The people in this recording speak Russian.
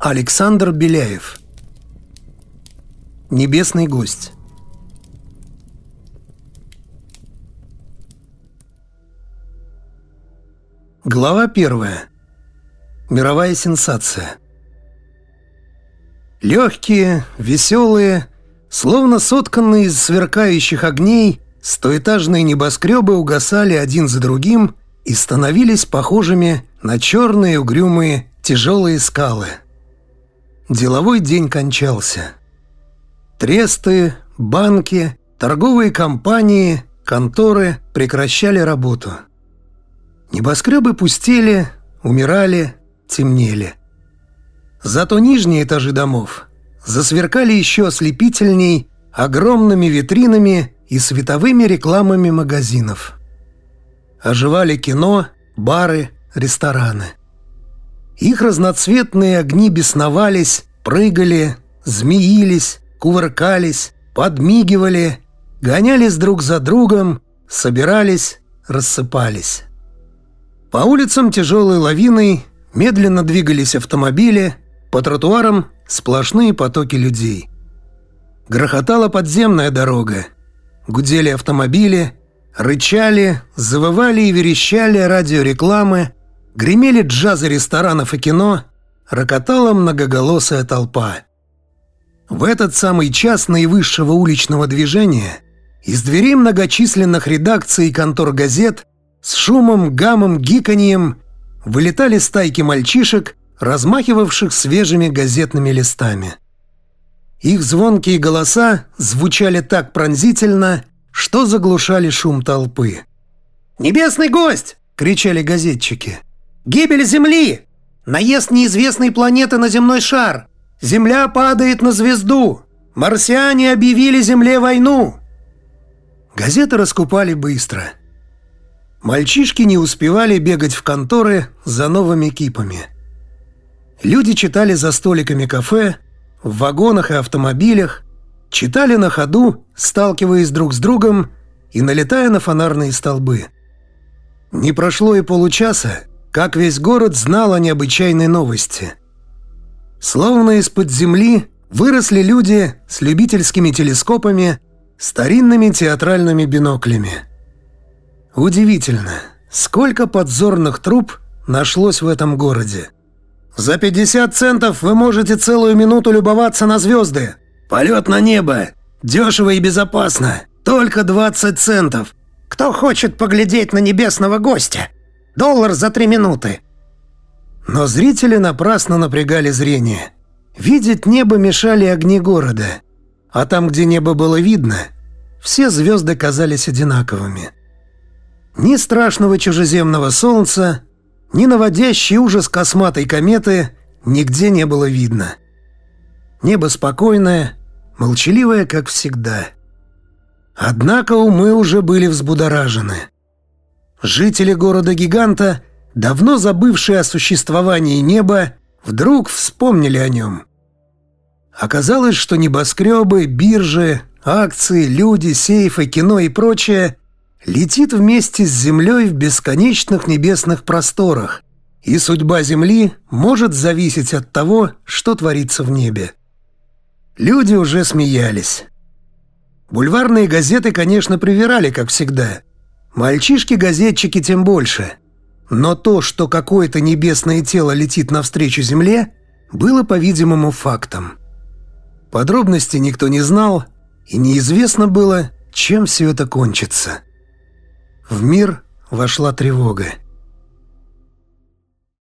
Александр Беляев Небесный гость Глава первая. Мировая сенсация. Легкие, веселые, словно сотканные из сверкающих огней, стоэтажные небоскребы угасали один за другим и становились похожими на черные угрюмые тяжелые скалы. Деловой день кончался. Тресты, банки, торговые компании, конторы прекращали работу – Небоскребы пустели, умирали, темнели. Зато нижние этажи домов засверкали еще ослепительней огромными витринами и световыми рекламами магазинов. Оживали кино, бары, рестораны. Их разноцветные огни бесновались, прыгали, змеились, кувыркались, подмигивали, гонялись друг за другом, собирались, рассыпались. По улицам тяжелой лавиной медленно двигались автомобили, по тротуарам сплошные потоки людей. Грохотала подземная дорога. Гудели автомобили, рычали, завывали и верещали радиорекламы, гремели джазы ресторанов и кино, рокотала многоголосая толпа. В этот самый час наивысшего уличного движения из дверей многочисленных редакций и контор газет с шумом, гамом, гиканьем вылетали стайки мальчишек, размахивавших свежими газетными листами. Их звонкие голоса звучали так пронзительно, что заглушали шум толпы. «Небесный гость!» — кричали газетчики. «Гибель Земли! Наезд неизвестной планеты на земной шар! Земля падает на звезду! Марсиане объявили Земле войну!» Газеты раскупали быстро — Мальчишки не успевали бегать в конторы за новыми кипами. Люди читали за столиками кафе, в вагонах и автомобилях, читали на ходу, сталкиваясь друг с другом и налетая на фонарные столбы. Не прошло и получаса, как весь город знал о необычайной новости. Словно из-под земли выросли люди с любительскими телескопами, старинными театральными биноклями – Удивительно, сколько подзорных труб нашлось в этом городе. За 50 центов вы можете целую минуту любоваться на звезды. Полет на небо. Дешево и безопасно. Только 20 центов. Кто хочет поглядеть на небесного гостя? Доллар за три минуты. Но зрители напрасно напрягали зрение. Видеть небо мешали огни города. А там, где небо было видно, все звезды казались одинаковыми. Ни страшного чужеземного солнца, ни наводящий ужас косматой кометы нигде не было видно. Небо спокойное, молчаливое, как всегда. Однако умы уже были взбудоражены. Жители города-гиганта, давно забывшие о существовании неба, вдруг вспомнили о нем. Оказалось, что небоскребы, биржи, акции, люди, сейфы, кино и прочее летит вместе с Землей в бесконечных небесных просторах, и судьба Земли может зависеть от того, что творится в небе. Люди уже смеялись. Бульварные газеты, конечно, привирали, как всегда. Мальчишки-газетчики тем больше. Но то, что какое-то небесное тело летит навстречу Земле, было, по-видимому, фактом. Подробностей никто не знал, и неизвестно было, чем все это кончится. В мир вошла тревога.